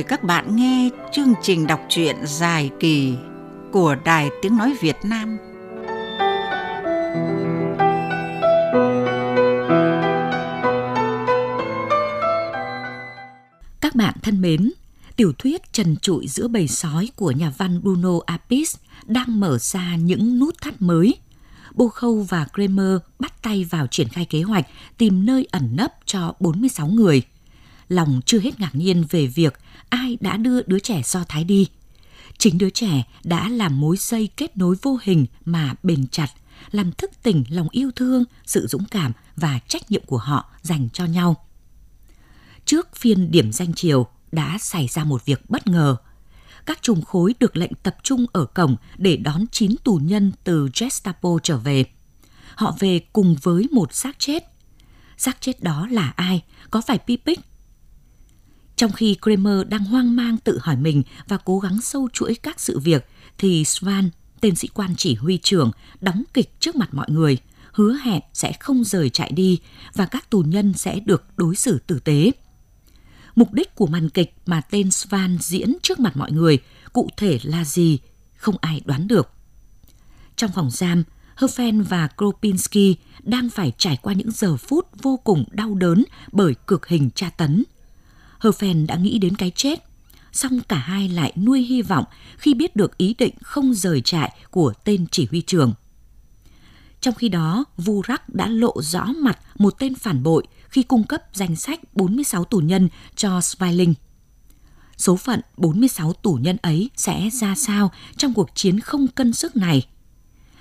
mời các bạn nghe chương trình đọc truyện dài kỳ của Đài Tiếng Nói Việt Nam. Các bạn thân mến, tiểu thuyết Trần trụi giữa bầy sói của nhà văn Bruno Apis đang mở ra những nút thắt mới. Bô Khâu và Kramer bắt tay vào triển khai kế hoạch tìm nơi ẩn nấp cho 46 người. Lòng chưa hết ngạc nhiên về việc ai đã đưa đứa trẻ Do Thái đi. Chính đứa trẻ đã làm mối dây kết nối vô hình mà bền chặt, làm thức tỉnh lòng yêu thương, sự dũng cảm và trách nhiệm của họ dành cho nhau. Trước phiên điểm danh chiều đã xảy ra một việc bất ngờ. Các trùng khối được lệnh tập trung ở cổng để đón 9 tù nhân từ Gestapo trở về. Họ về cùng với một xác chết. Xác chết đó là ai? Có phải Pipic trong khi Kramer đang hoang mang tự hỏi mình và cố gắng sâu chuỗi các sự việc, thì Svan, tên sĩ quan chỉ huy trưởng, đóng kịch trước mặt mọi người, hứa hẹn sẽ không rời chạy đi và các tù nhân sẽ được đối xử tử tế. Mục đích của màn kịch mà tên Svan diễn trước mặt mọi người cụ thể là gì, không ai đoán được. Trong phòng giam, Herfen và Kropinski đang phải trải qua những giờ phút vô cùng đau đớn bởi cực hình tra tấn – Herfen đã nghĩ đến cái chết. Song cả hai lại nuôi hy vọng khi biết được ý định không rời trại của tên chỉ huy trưởng. Trong khi đó, Vu Rắc đã lộ rõ mặt một tên phản bội khi cung cấp danh sách 46 tù nhân cho Smiling. Số phận 46 tù nhân ấy sẽ ra sao trong cuộc chiến không cân sức này?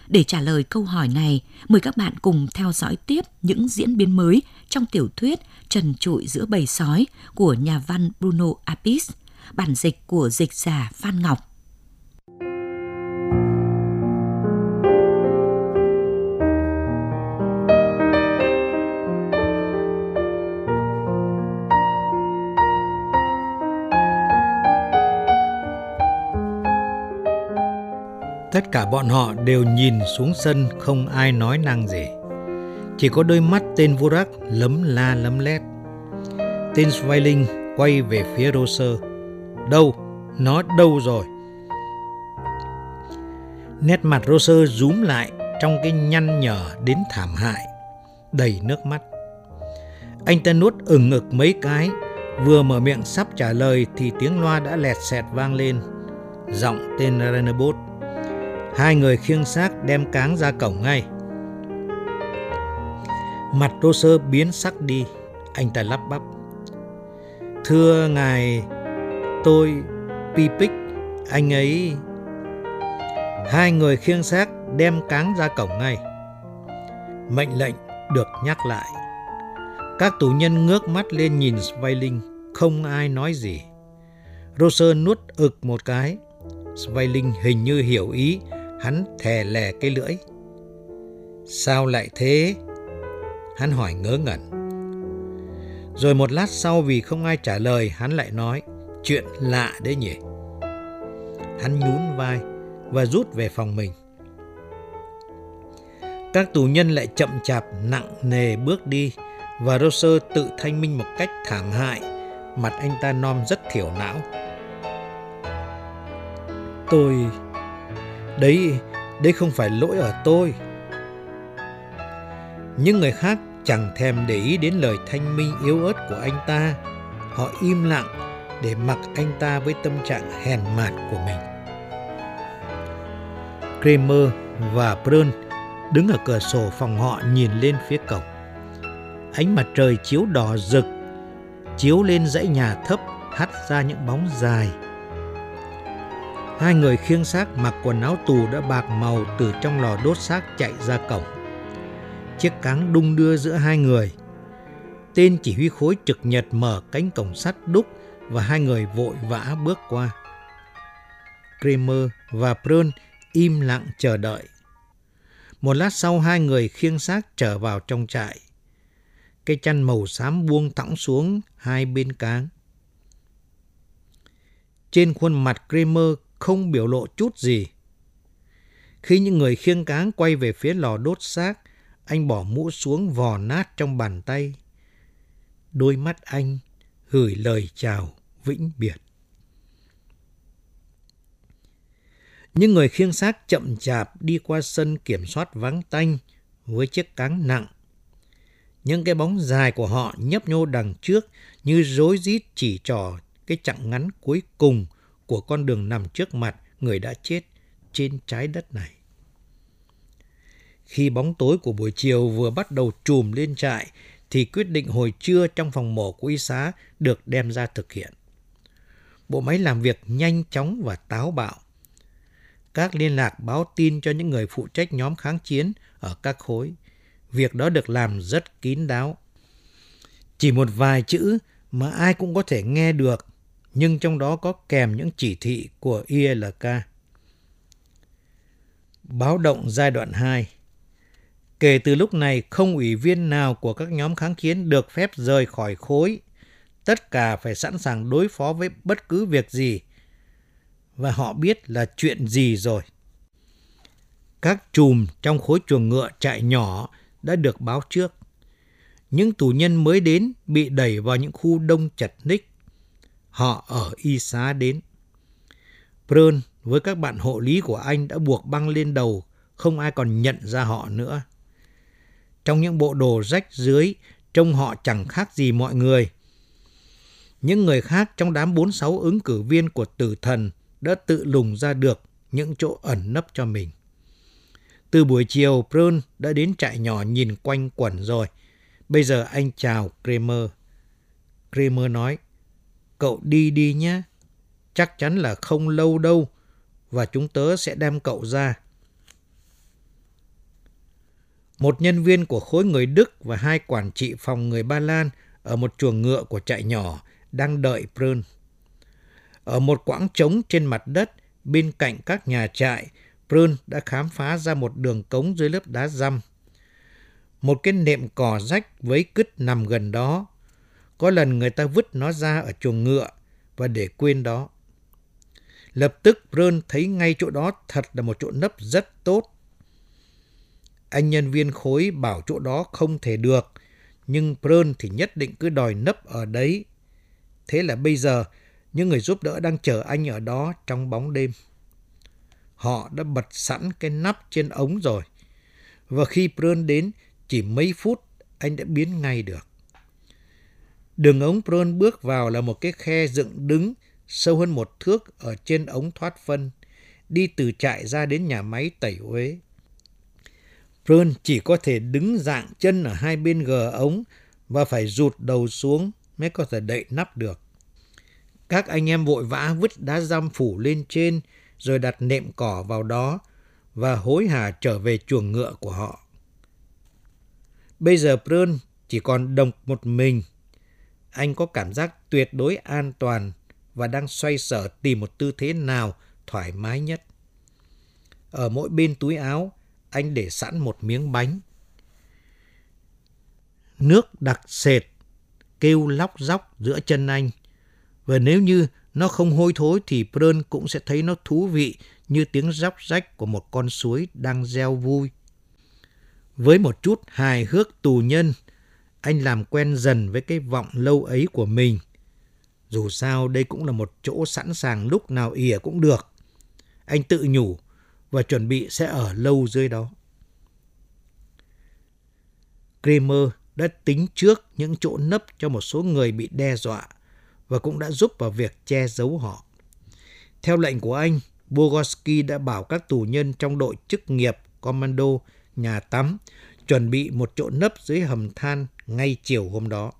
Để trả lời câu hỏi này, mời các bạn cùng theo dõi tiếp những diễn biến mới trong tiểu thuyết Trần trụi giữa bầy sói của nhà văn Bruno Apis, bản dịch của dịch giả Phan Ngọc. Tất cả bọn họ đều nhìn xuống sân không ai nói năng gì. Chỉ có đôi mắt tên Vurak lấm la lấm lét. Tên Sveiling quay về phía Roser. Đâu? Nó đâu rồi? Nét mặt Roser rúm lại trong cái nhăn nhở đến thảm hại, đầy nước mắt. Anh ta nuốt ừng ngực mấy cái, vừa mở miệng sắp trả lời thì tiếng loa đã lẹt xẹt vang lên. Giọng tên Renabot Hai người khiêng xác đem cáng ra cổng ngay. Mặt Rô Sơ biến sắc đi, anh ta lắp bắp. Thưa ngài, tôi, Pipic, anh ấy... Hai người khiêng xác đem cáng ra cổng ngay. Mệnh lệnh được nhắc lại. Các tù nhân ngước mắt lên nhìn Sveiling, không ai nói gì. Roser nuốt ực một cái. Sveiling hình như hiểu ý, Hắn thè lè cái lưỡi. Sao lại thế? Hắn hỏi ngớ ngẩn. Rồi một lát sau vì không ai trả lời, hắn lại nói, chuyện lạ đấy nhỉ. Hắn nhún vai và rút về phòng mình. Các tù nhân lại chậm chạp nặng nề bước đi và Roser tự thanh minh một cách thảm hại. Mặt anh ta non rất thiểu não. Tôi Đấy, đấy không phải lỗi ở tôi. Những người khác chẳng thèm để ý đến lời thanh minh yếu ớt của anh ta. Họ im lặng để mặc anh ta với tâm trạng hèn mạt của mình. Kramer và Brun đứng ở cửa sổ phòng họ nhìn lên phía cổng. Ánh mặt trời chiếu đỏ rực, chiếu lên dãy nhà thấp hắt ra những bóng dài Hai người khiêng xác mặc quần áo tù đã bạc màu từ trong lò đốt xác chạy ra cổng. Chiếc cáng đung đưa giữa hai người. Tên chỉ huy khối trực nhật mở cánh cổng sắt đúc và hai người vội vã bước qua. Kramer và Prun im lặng chờ đợi. Một lát sau, hai người khiêng xác trở vào trong trại. Cây chăn màu xám buông thõng xuống hai bên cáng. Trên khuôn mặt Kramer không biểu lộ chút gì. Khi những người khiêng cáng quay về phía lò đốt xác, anh bỏ mũ xuống vò nát trong bàn tay. Đôi mắt anh gửi lời chào vĩnh biệt. Những người khiêng xác chậm chạp đi qua sân kiểm soát vắng tanh với chiếc cáng nặng. Những cái bóng dài của họ nhấp nhô đằng trước như rối rít chỉ trò cái chặng ngắn cuối cùng – của con đường nằm trước mặt người đã chết trên trái đất này. Khi bóng tối của buổi chiều vừa bắt đầu trùm lên trại, thì quyết định hồi trưa trong phòng mổ của y xá được đem ra thực hiện. Bộ máy làm việc nhanh chóng và táo bạo. Các liên lạc báo tin cho những người phụ trách nhóm kháng chiến ở các khối. Việc đó được làm rất kín đáo. Chỉ một vài chữ mà ai cũng có thể nghe được, nhưng trong đó có kèm những chỉ thị của ILK. Báo động giai đoạn 2 Kể từ lúc này, không ủy viên nào của các nhóm kháng chiến được phép rời khỏi khối. Tất cả phải sẵn sàng đối phó với bất cứ việc gì. Và họ biết là chuyện gì rồi. Các chùm trong khối chuồng ngựa chạy nhỏ đã được báo trước. Những tù nhân mới đến bị đẩy vào những khu đông chật ních. Họ ở y xá đến. Prơn với các bạn hộ lý của anh đã buộc băng lên đầu, không ai còn nhận ra họ nữa. Trong những bộ đồ rách dưới, trông họ chẳng khác gì mọi người. Những người khác trong đám 46 ứng cử viên của tử thần đã tự lùng ra được những chỗ ẩn nấp cho mình. Từ buổi chiều, Prun đã đến trại nhỏ nhìn quanh quẩn rồi. Bây giờ anh chào Kramer. Kramer nói, cậu đi đi nhé. Chắc chắn là không lâu đâu và chúng tớ sẽ đem cậu ra. Một nhân viên của khối người Đức và hai quản trị phòng người Ba Lan ở một chuồng ngựa của trại nhỏ đang đợi Prơn. Ở một quãng trống trên mặt đất bên cạnh các nhà trại, Prơn đã khám phá ra một đường cống dưới lớp đá răm. Một cái nệm cỏ rách với cứt nằm gần đó. Có lần người ta vứt nó ra ở chuồng ngựa và để quên đó. Lập tức Brơn thấy ngay chỗ đó thật là một chỗ nấp rất tốt. Anh nhân viên khối bảo chỗ đó không thể được, nhưng Brơn thì nhất định cứ đòi nấp ở đấy. Thế là bây giờ, những người giúp đỡ đang chờ anh ở đó trong bóng đêm. Họ đã bật sẵn cái nắp trên ống rồi. Và khi Brơn đến, chỉ mấy phút anh đã biến ngay được. Đường ống prôn bước vào là một cái khe dựng đứng sâu hơn một thước ở trên ống thoát phân, đi từ trại ra đến nhà máy tẩy uế. Prơn chỉ có thể đứng dạng chân ở hai bên gờ ống và phải rụt đầu xuống mới có thể đậy nắp được. Các anh em vội vã vứt đá răm phủ lên trên rồi đặt nệm cỏ vào đó và hối hả trở về chuồng ngựa của họ. Bây giờ Prơn chỉ còn độc một mình. Anh có cảm giác tuyệt đối an toàn và đang xoay sở tìm một tư thế nào thoải mái nhất. Ở mỗi bên túi áo, anh để sẵn một miếng bánh. Nước đặc sệt, kêu lóc róc giữa chân anh. Và nếu như nó không hôi thối thì Prơn cũng sẽ thấy nó thú vị như tiếng róc rách của một con suối đang reo vui. Với một chút hài hước tù nhân, anh làm quen dần với cái vọng lâu ấy của mình. Dù sao đây cũng là một chỗ sẵn sàng lúc nào ỉa cũng được. Anh tự nhủ và chuẩn bị sẽ ở lâu dưới đó. Kramer đã tính trước những chỗ nấp cho một số người bị đe dọa và cũng đã giúp vào việc che giấu họ. Theo lệnh của anh, Bogoski đã bảo các tù nhân trong đội chức nghiệp commando nhà tắm chuẩn bị một chỗ nấp dưới hầm than ngay chiều hôm đó.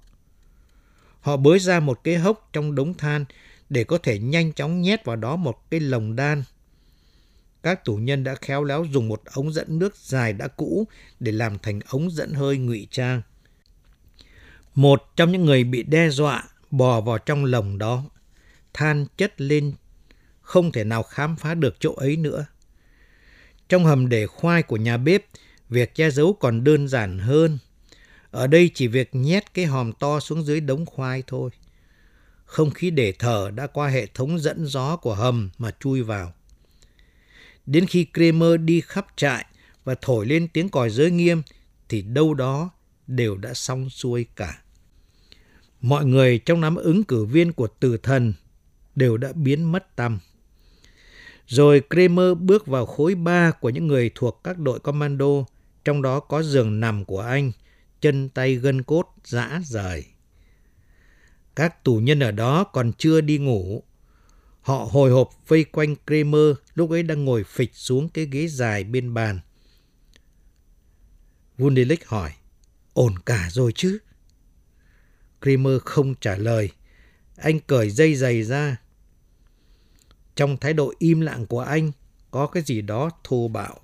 Họ bới ra một cái hốc trong đống than để có thể nhanh chóng nhét vào đó một cái lồng đan. Các tù nhân đã khéo léo dùng một ống dẫn nước dài đã cũ để làm thành ống dẫn hơi ngụy trang. Một trong những người bị đe dọa bò vào trong lồng đó. Than chất lên, không thể nào khám phá được chỗ ấy nữa. Trong hầm để khoai của nhà bếp, việc che giấu còn đơn giản hơn. Ở đây chỉ việc nhét cái hòm to xuống dưới đống khoai thôi. Không khí để thở đã qua hệ thống dẫn gió của hầm mà chui vào. Đến khi Kramer đi khắp trại và thổi lên tiếng còi giới nghiêm thì đâu đó đều đã xong xuôi cả. Mọi người trong đám ứng cử viên của tử thần đều đã biến mất tâm. Rồi Kramer bước vào khối 3 của những người thuộc các đội commando, trong đó có giường nằm của anh, chân tay gân cốt rã rời. Các tù nhân ở đó còn chưa đi ngủ. Họ hồi hộp vây quanh Kramer lúc ấy đang ngồi phịch xuống cái ghế dài bên bàn. Wunderlich hỏi, ổn cả rồi chứ? Kramer không trả lời. Anh cởi dây giày ra. Trong thái độ im lặng của anh có cái gì đó thô bạo.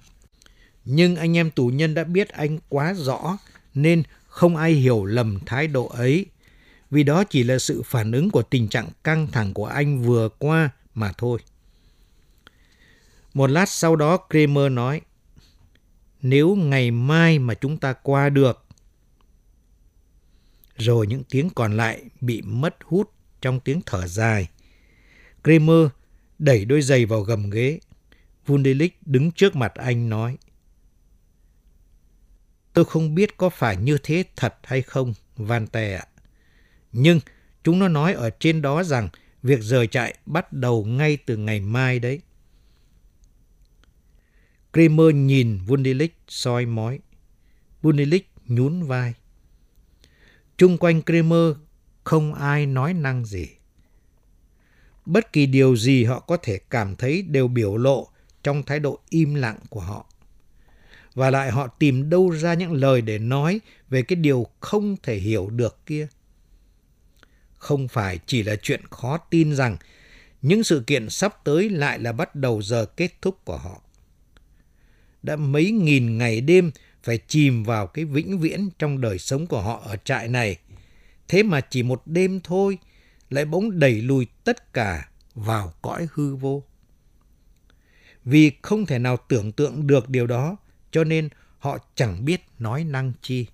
Nhưng anh em tù nhân đã biết anh quá rõ nên không ai hiểu lầm thái độ ấy. Vì đó chỉ là sự phản ứng của tình trạng căng thẳng của anh vừa qua mà thôi. Một lát sau đó Kramer nói, nếu ngày mai mà chúng ta qua được, rồi những tiếng còn lại bị mất hút trong tiếng thở dài. Kramer đẩy đôi giày vào gầm ghế. Vundelich đứng trước mặt anh nói. Tôi không biết có phải như thế thật hay không, Van Tè ạ. Nhưng chúng nó nói ở trên đó rằng việc rời chạy bắt đầu ngay từ ngày mai đấy. Kramer nhìn Wunderlich soi mói. Wunderlich nhún vai. Trung quanh Kramer không ai nói năng gì. Bất kỳ điều gì họ có thể cảm thấy đều biểu lộ trong thái độ im lặng của họ. Và lại họ tìm đâu ra những lời để nói về cái điều không thể hiểu được kia. Không phải chỉ là chuyện khó tin rằng những sự kiện sắp tới lại là bắt đầu giờ kết thúc của họ. Đã mấy nghìn ngày đêm phải chìm vào cái vĩnh viễn trong đời sống của họ ở trại này. Thế mà chỉ một đêm thôi lại bỗng đẩy lùi tất cả vào cõi hư vô. Vì không thể nào tưởng tượng được điều đó, cho nên họ chẳng biết nói năng chi.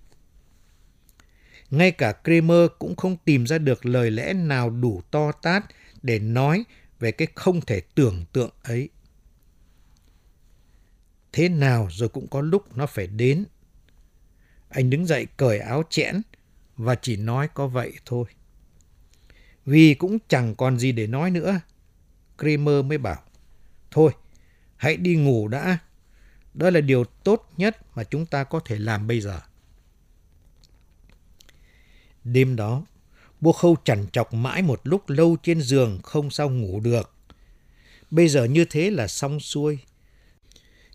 Ngay cả Kramer cũng không tìm ra được lời lẽ nào đủ to tát để nói về cái không thể tưởng tượng ấy. Thế nào rồi cũng có lúc nó phải đến. Anh đứng dậy cởi áo chẽn và chỉ nói có vậy thôi. Vì cũng chẳng còn gì để nói nữa. Kramer mới bảo, thôi, hãy đi ngủ đã. Đó là điều tốt nhất mà chúng ta có thể làm bây giờ. Đêm đó, bố khâu chằn chọc mãi một lúc lâu trên giường không sao ngủ được. Bây giờ như thế là xong xuôi.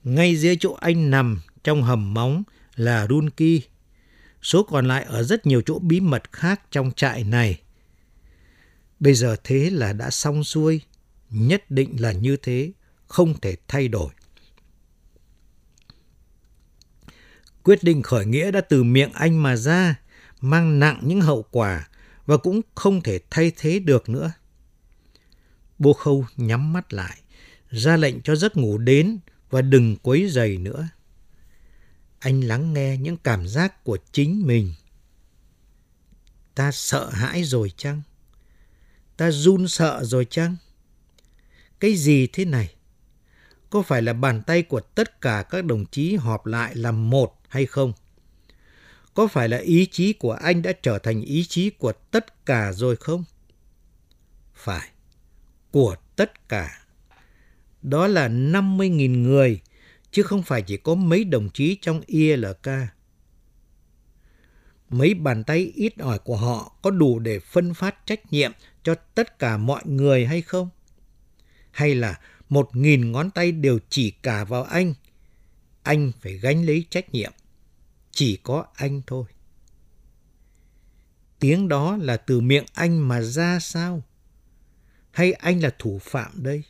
Ngay dưới chỗ anh nằm trong hầm móng là Runki. Số còn lại ở rất nhiều chỗ bí mật khác trong trại này. Bây giờ thế là đã xong xuôi, nhất định là như thế, không thể thay đổi. Quyết định khởi nghĩa đã từ miệng anh mà ra, mang nặng những hậu quả và cũng không thể thay thế được nữa. Bô Khâu nhắm mắt lại, ra lệnh cho giấc ngủ đến và đừng quấy dày nữa. Anh lắng nghe những cảm giác của chính mình. Ta sợ hãi rồi chăng? Ta run sợ rồi chăng? Cái gì thế này? Có phải là bàn tay của tất cả các đồng chí họp lại làm một hay không? Có phải là ý chí của anh đã trở thành ý chí của tất cả rồi không? Phải, của tất cả. Đó là 50.000 người, chứ không phải chỉ có mấy đồng chí trong ILK. Mấy bàn tay ít ỏi của họ có đủ để phân phát trách nhiệm cho tất cả mọi người hay không? Hay là một nghìn ngón tay đều chỉ cả vào anh? Anh phải gánh lấy trách nhiệm. Chỉ có anh thôi. Tiếng đó là từ miệng anh mà ra sao? Hay anh là thủ phạm đây?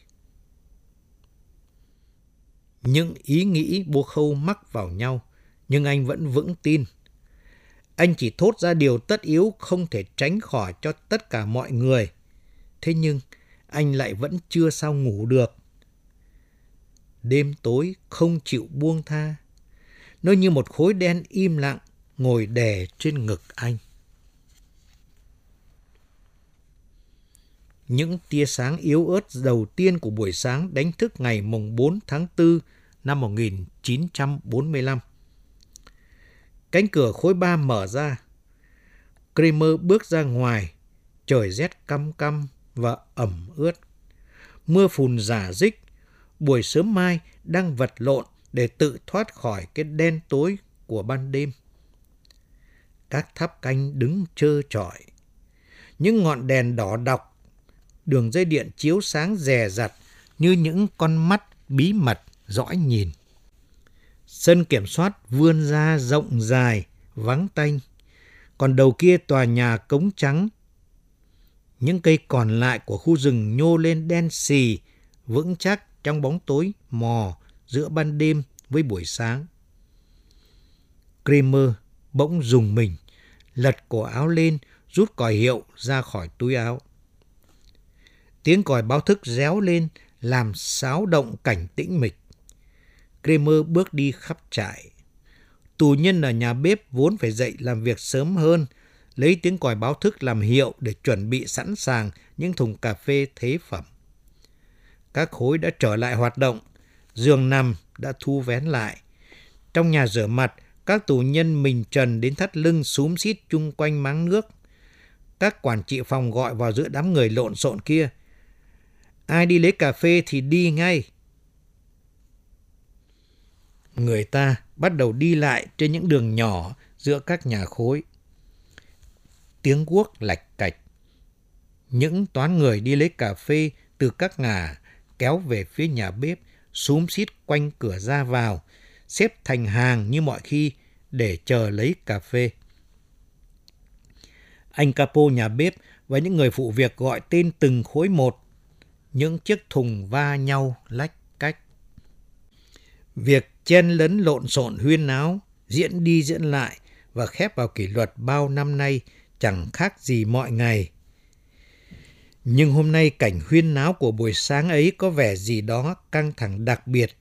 Những ý nghĩ bố khâu mắc vào nhau, nhưng anh vẫn vững tin. Anh chỉ thốt ra điều tất yếu không thể tránh khỏi cho tất cả mọi người. Thế nhưng, anh lại vẫn chưa sao ngủ được. Đêm tối không chịu buông tha. Nó như một khối đen im lặng ngồi đè trên ngực anh. Những tia sáng yếu ớt đầu tiên của buổi sáng đánh thức ngày mùng 4 tháng 4 năm 1945. Cánh cửa khối ba mở ra. Kramer bước ra ngoài, trời rét căm căm và ẩm ướt. Mưa phùn giả dích, buổi sớm mai đang vật lộn để tự thoát khỏi cái đen tối của ban đêm. Các tháp canh đứng trơ trọi. Những ngọn đèn đỏ đọc, đường dây điện chiếu sáng rè rặt như những con mắt bí mật dõi nhìn. Sân kiểm soát vươn ra rộng dài, vắng tanh. Còn đầu kia tòa nhà cống trắng. Những cây còn lại của khu rừng nhô lên đen xì, vững chắc trong bóng tối mò giữa ban đêm với buổi sáng. Kramer bỗng dùng mình, lật cổ áo lên, rút còi hiệu ra khỏi túi áo. Tiếng còi báo thức réo lên, làm xáo động cảnh tĩnh mịch. Kramer bước đi khắp trại. Tù nhân ở nhà bếp vốn phải dậy làm việc sớm hơn, lấy tiếng còi báo thức làm hiệu để chuẩn bị sẵn sàng những thùng cà phê thế phẩm. Các khối đã trở lại hoạt động, giường nằm đã thu vén lại. Trong nhà rửa mặt, các tù nhân mình trần đến thắt lưng xúm xít chung quanh máng nước. Các quản trị phòng gọi vào giữa đám người lộn xộn kia. Ai đi lấy cà phê thì đi ngay. Người ta bắt đầu đi lại trên những đường nhỏ giữa các nhà khối. Tiếng guốc lạch cạch. Những toán người đi lấy cà phê từ các ngả kéo về phía nhà bếp, xúm xít quanh cửa ra vào, xếp thành hàng như mọi khi để chờ lấy cà phê. Anh Capo nhà bếp và những người phụ việc gọi tên từng khối một. Những chiếc thùng va nhau lách cách. Việc chen lấn lộn xộn huyên náo, diễn đi diễn lại và khép vào kỷ luật bao năm nay chẳng khác gì mọi ngày. Nhưng hôm nay cảnh huyên náo của buổi sáng ấy có vẻ gì đó căng thẳng đặc biệt.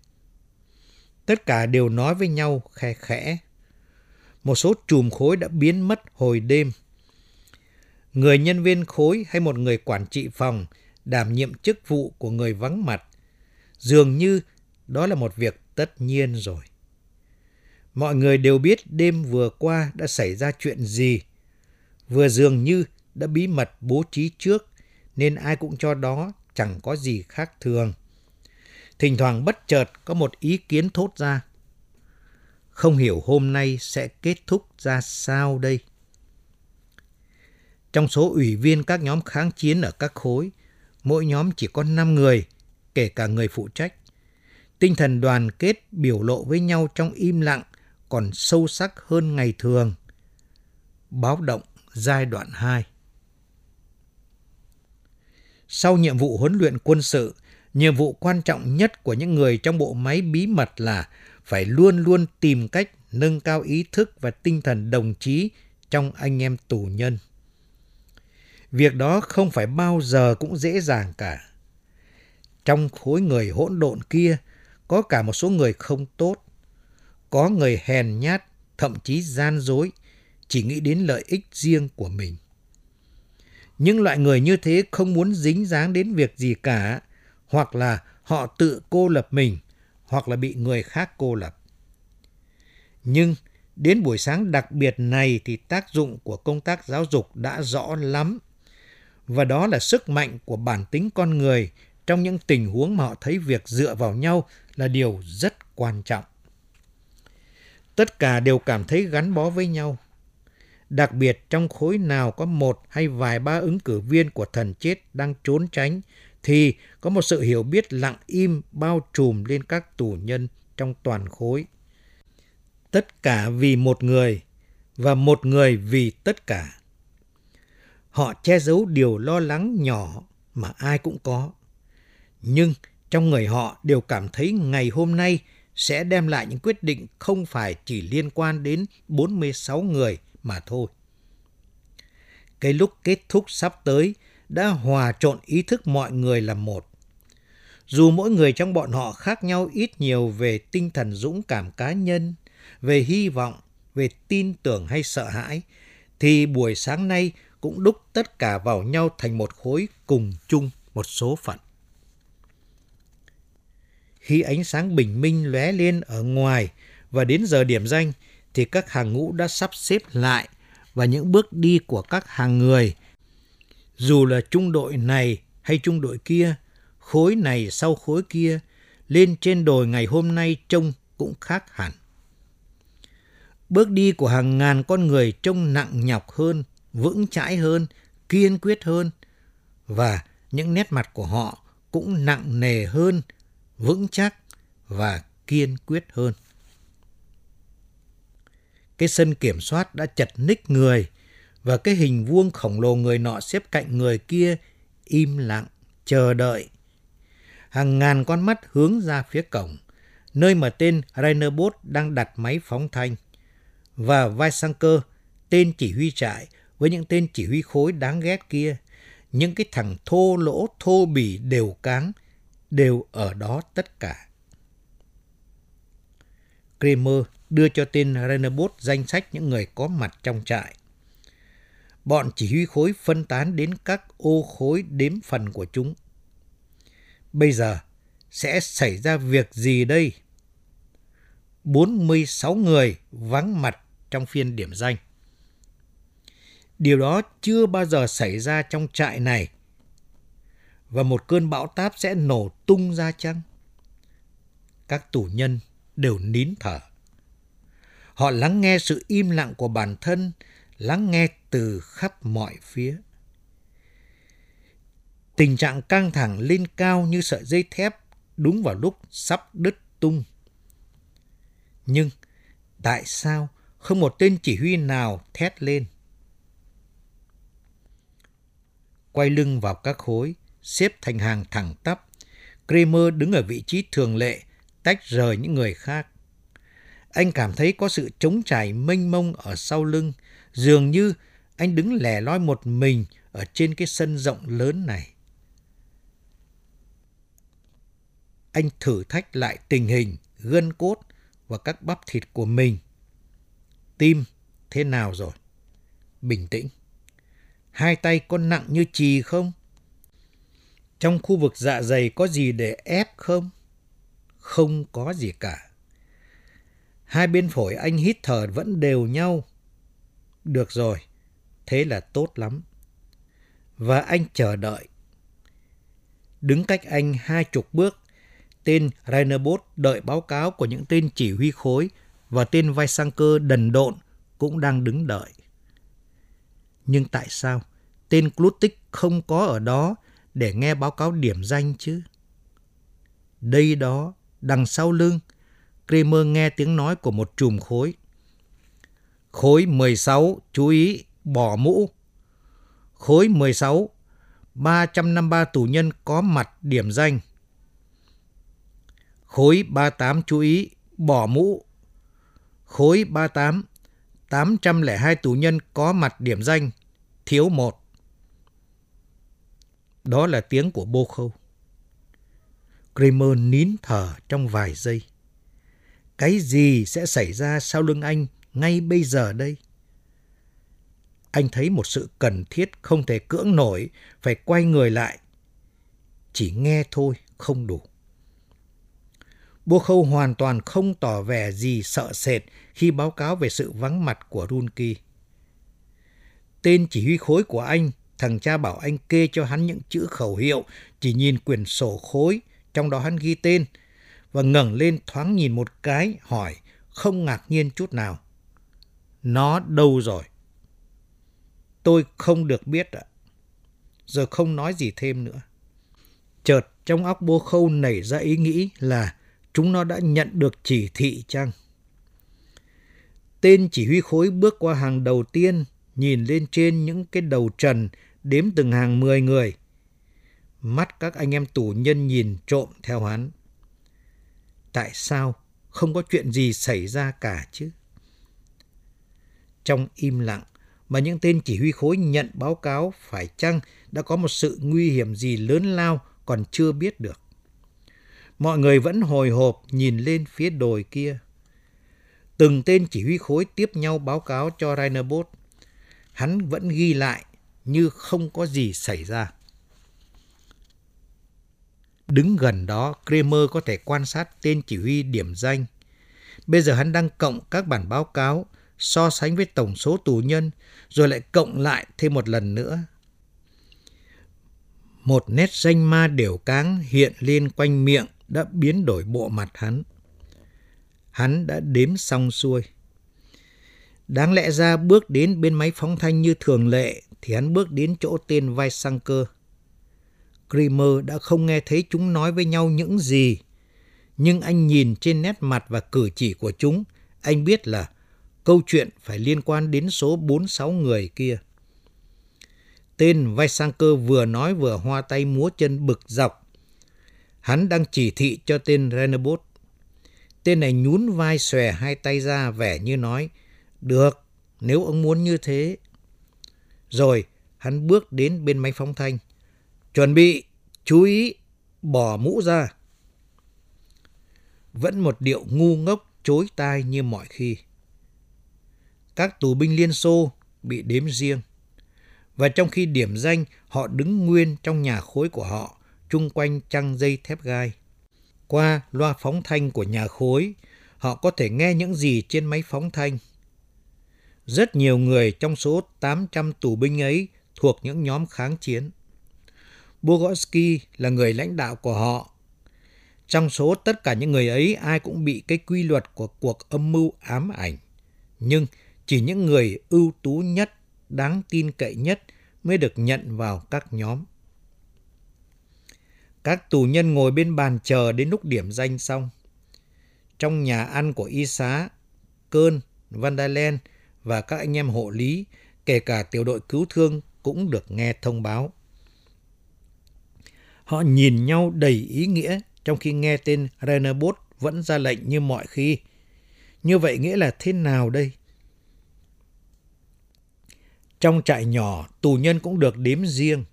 Tất cả đều nói với nhau khe khẽ. Một số chùm khối đã biến mất hồi đêm. Người nhân viên khối hay một người quản trị phòng đảm nhiệm chức vụ của người vắng mặt. Dường như đó là một việc tất nhiên rồi. Mọi người đều biết đêm vừa qua đã xảy ra chuyện gì. Vừa dường như đã bí mật bố trí trước nên ai cũng cho đó chẳng có gì khác thường. Thỉnh thoảng bất chợt có một ý kiến thốt ra. Không hiểu hôm nay sẽ kết thúc ra sao đây? Trong số ủy viên các nhóm kháng chiến ở các khối, mỗi nhóm chỉ có 5 người, kể cả người phụ trách. Tinh thần đoàn kết biểu lộ với nhau trong im lặng còn sâu sắc hơn ngày thường. Báo động giai đoạn 2 sau nhiệm vụ huấn luyện quân sự, nhiệm vụ quan trọng nhất của những người trong bộ máy bí mật là phải luôn luôn tìm cách nâng cao ý thức và tinh thần đồng chí trong anh em tù nhân. Việc đó không phải bao giờ cũng dễ dàng cả. Trong khối người hỗn độn kia, có cả một số người không tốt. Có người hèn nhát, thậm chí gian dối, chỉ nghĩ đến lợi ích riêng của mình. Những loại người như thế không muốn dính dáng đến việc gì cả, hoặc là họ tự cô lập mình, hoặc là bị người khác cô lập. Nhưng đến buổi sáng đặc biệt này thì tác dụng của công tác giáo dục đã rõ lắm. Và đó là sức mạnh của bản tính con người trong những tình huống mà họ thấy việc dựa vào nhau là điều rất quan trọng. Tất cả đều cảm thấy gắn bó với nhau. Đặc biệt, trong khối nào có một hay vài ba ứng cử viên của thần chết đang trốn tránh, thì có một sự hiểu biết lặng im bao trùm lên các tù nhân trong toàn khối. Tất cả vì một người, và một người vì tất cả. Họ che giấu điều lo lắng nhỏ mà ai cũng có. Nhưng trong người họ đều cảm thấy ngày hôm nay sẽ đem lại những quyết định không phải chỉ liên quan đến 46 người mà thôi. Cái lúc kết thúc sắp tới đã hòa trộn ý thức mọi người là một. Dù mỗi người trong bọn họ khác nhau ít nhiều về tinh thần dũng cảm cá nhân, về hy vọng, về tin tưởng hay sợ hãi, thì buổi sáng nay cũng đúc tất cả vào nhau thành một khối cùng chung một số phận. Khi ánh sáng bình minh lóe lên ở ngoài và đến giờ điểm danh thì các hàng ngũ đã sắp xếp lại và những bước đi của các hàng người dù là trung đội này hay trung đội kia, khối này sau khối kia lên trên đồi ngày hôm nay trông cũng khác hẳn. Bước đi của hàng ngàn con người trông nặng nhọc hơn, vững chãi hơn, kiên quyết hơn và những nét mặt của họ cũng nặng nề hơn, vững chắc và kiên quyết hơn. Cái sân kiểm soát đã chật ních người và cái hình vuông khổng lồ người nọ xếp cạnh người kia im lặng, chờ đợi. Hàng ngàn con mắt hướng ra phía cổng, nơi mà tên Rainerbos đang đặt máy phóng thanh. Và Vaisanker, tên chỉ huy trại, với những tên chỉ huy khối đáng ghét kia, những cái thằng thô lỗ thô bỉ đều cáng, đều ở đó tất cả. Kramer đưa cho tên Rennerbos danh sách những người có mặt trong trại. Bọn chỉ huy khối phân tán đến các ô khối đếm phần của chúng. Bây giờ sẽ xảy ra việc gì đây? 46 người vắng mặt trong phiên điểm danh. Điều đó chưa bao giờ xảy ra trong trại này. Và một cơn bão táp sẽ nổ tung ra chăng? Các tù nhân đều nín thở. Họ lắng nghe sự im lặng của bản thân, lắng nghe từ khắp mọi phía. Tình trạng căng thẳng lên cao như sợi dây thép đúng vào lúc sắp đứt tung. Nhưng tại sao không một tên chỉ huy nào thét lên? Quay lưng vào các khối, xếp thành hàng thẳng tắp, Kramer đứng ở vị trí thường lệ, tách rời những người khác. Anh cảm thấy có sự trống trải mênh mông ở sau lưng, dường như anh đứng lẻ loi một mình ở trên cái sân rộng lớn này. Anh thử thách lại tình hình, gân cốt và các bắp thịt của mình. Tim thế nào rồi? Bình tĩnh. Hai tay có nặng như chì không? Trong khu vực dạ dày có gì để ép không? Không có gì cả. Hai bên phổi anh hít thở vẫn đều nhau. Được rồi, thế là tốt lắm. Và anh chờ đợi. Đứng cách anh hai chục bước, tên Rainerbos đợi báo cáo của những tên chỉ huy khối và tên vai sang cơ đần độn cũng đang đứng đợi. Nhưng tại sao tên Clutic không có ở đó để nghe báo cáo điểm danh chứ? Đây đó, đằng sau lưng, Kramer nghe tiếng nói của một chùm khối. Khối 16, chú ý, bỏ mũ. Khối 16, 353 tù nhân có mặt điểm danh. Khối 38 chú ý, bỏ mũ. Khối 38, 802 tù nhân có mặt điểm danh, thiếu một. Đó là tiếng của bô khâu. Kramer nín thở trong vài giây. Cái gì sẽ xảy ra sau lưng anh ngay bây giờ đây? Anh thấy một sự cần thiết không thể cưỡng nổi, phải quay người lại. Chỉ nghe thôi, không đủ. Bô Khâu hoàn toàn không tỏ vẻ gì sợ sệt khi báo cáo về sự vắng mặt của Runki. Tên chỉ huy khối của anh, thằng cha bảo anh kê cho hắn những chữ khẩu hiệu, chỉ nhìn quyển sổ khối, trong đó hắn ghi tên, và ngẩng lên thoáng nhìn một cái, hỏi, không ngạc nhiên chút nào. Nó đâu rồi? Tôi không được biết ạ. Giờ không nói gì thêm nữa. Chợt trong óc bô khâu nảy ra ý nghĩ là chúng nó đã nhận được chỉ thị chăng? Tên chỉ huy khối bước qua hàng đầu tiên, nhìn lên trên những cái đầu trần, đếm từng hàng mười người. Mắt các anh em tù nhân nhìn trộm theo hắn. Tại sao không có chuyện gì xảy ra cả chứ? Trong im lặng, mà những tên chỉ huy khối nhận báo cáo phải chăng đã có một sự nguy hiểm gì lớn lao còn chưa biết được. Mọi người vẫn hồi hộp nhìn lên phía đồi kia. Từng tên chỉ huy khối tiếp nhau báo cáo cho Rainerbos. Hắn vẫn ghi lại như không có gì xảy ra. Đứng gần đó, Kramer có thể quan sát tên chỉ huy điểm danh. Bây giờ hắn đang cộng các bản báo cáo, so sánh với tổng số tù nhân, rồi lại cộng lại thêm một lần nữa. Một nét danh ma đều cáng hiện lên quanh miệng đã biến đổi bộ mặt hắn. Hắn đã đếm xong xuôi. Đáng lẽ ra bước đến bên máy phóng thanh như thường lệ thì hắn bước đến chỗ tên vai sang cơ. Kramer đã không nghe thấy chúng nói với nhau những gì. Nhưng anh nhìn trên nét mặt và cử chỉ của chúng, anh biết là câu chuyện phải liên quan đến số 46 người kia. Tên vai sang cơ vừa nói vừa hoa tay múa chân bực dọc. Hắn đang chỉ thị cho tên Renabot. Tên này nhún vai xòe hai tay ra vẻ như nói, được, nếu ông muốn như thế. Rồi, hắn bước đến bên máy phóng thanh. Chuẩn bị, chú ý, bỏ mũ ra. Vẫn một điệu ngu ngốc chối tai như mọi khi. Các tù binh Liên Xô bị đếm riêng. Và trong khi điểm danh, họ đứng nguyên trong nhà khối của họ, chung quanh trăng dây thép gai. Qua loa phóng thanh của nhà khối, họ có thể nghe những gì trên máy phóng thanh. Rất nhiều người trong số 800 tù binh ấy thuộc những nhóm kháng chiến. Bogoski là người lãnh đạo của họ. Trong số tất cả những người ấy, ai cũng bị cái quy luật của cuộc âm mưu ám ảnh. Nhưng chỉ những người ưu tú nhất, đáng tin cậy nhất mới được nhận vào các nhóm. Các tù nhân ngồi bên bàn chờ đến lúc điểm danh xong. Trong nhà ăn của y xá, Cơn, Vandalen và các anh em hộ lý, kể cả tiểu đội cứu thương cũng được nghe thông báo. Họ nhìn nhau đầy ý nghĩa trong khi nghe tên Renabot vẫn ra lệnh như mọi khi. Như vậy nghĩa là thế nào đây? Trong trại nhỏ, tù nhân cũng được đếm riêng.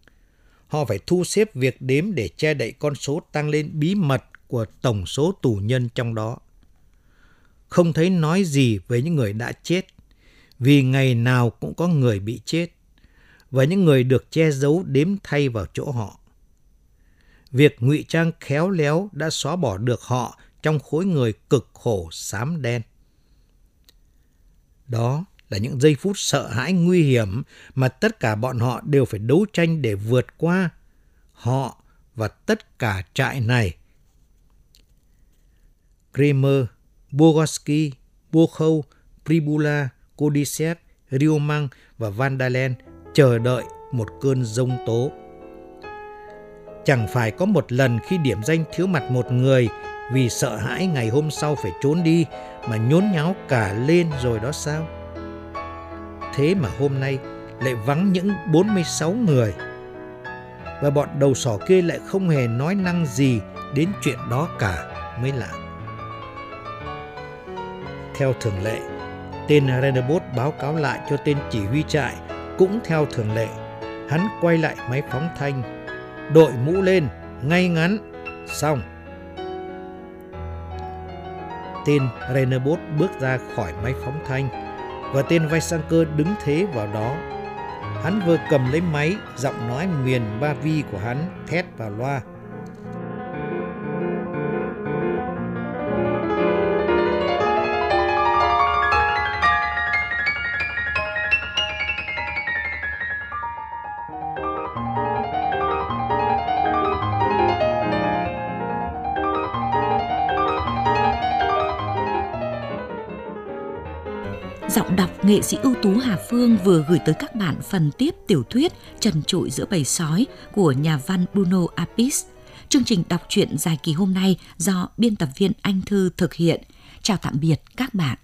Họ phải thu xếp việc đếm để che đậy con số tăng lên bí mật của tổng số tù nhân trong đó. Không thấy nói gì về những người đã chết, vì ngày nào cũng có người bị chết, và những người được che giấu đếm thay vào chỗ họ. Việc ngụy trang khéo léo đã xóa bỏ được họ trong khối người cực khổ xám đen. Đó là những giây phút sợ hãi nguy hiểm mà tất cả bọn họ đều phải đấu tranh để vượt qua. Họ và tất cả trại này. Kramer, Bogoski, Bokhov, Pribula, Kodisev, Riomang và Vandalen chờ đợi một cơn rông tố. Chẳng phải có một lần khi điểm danh thiếu mặt một người vì sợ hãi ngày hôm sau phải trốn đi mà nhốn nháo cả lên rồi đó sao? Thế mà hôm nay lại vắng những 46 người. Và bọn đầu sỏ kia lại không hề nói năng gì đến chuyện đó cả mới lạ. Theo thường lệ, tên Renabot báo cáo lại cho tên chỉ huy trại cũng theo thường lệ. Hắn quay lại máy phóng thanh, đội mũ lên, ngay ngắn, xong. Tên Renabot bước ra khỏi máy phóng thanh và tên Vaisanker đứng thế vào đó. Hắn vừa cầm lấy máy, giọng nói miền ba vi của hắn thét vào loa. Nghệ sĩ ưu tú Hà Phương vừa gửi tới các bạn phần tiếp tiểu thuyết Trần trụi giữa bầy sói của nhà văn Bruno Apis. Chương trình đọc truyện dài kỳ hôm nay do biên tập viên Anh Thư thực hiện. Chào tạm biệt các bạn.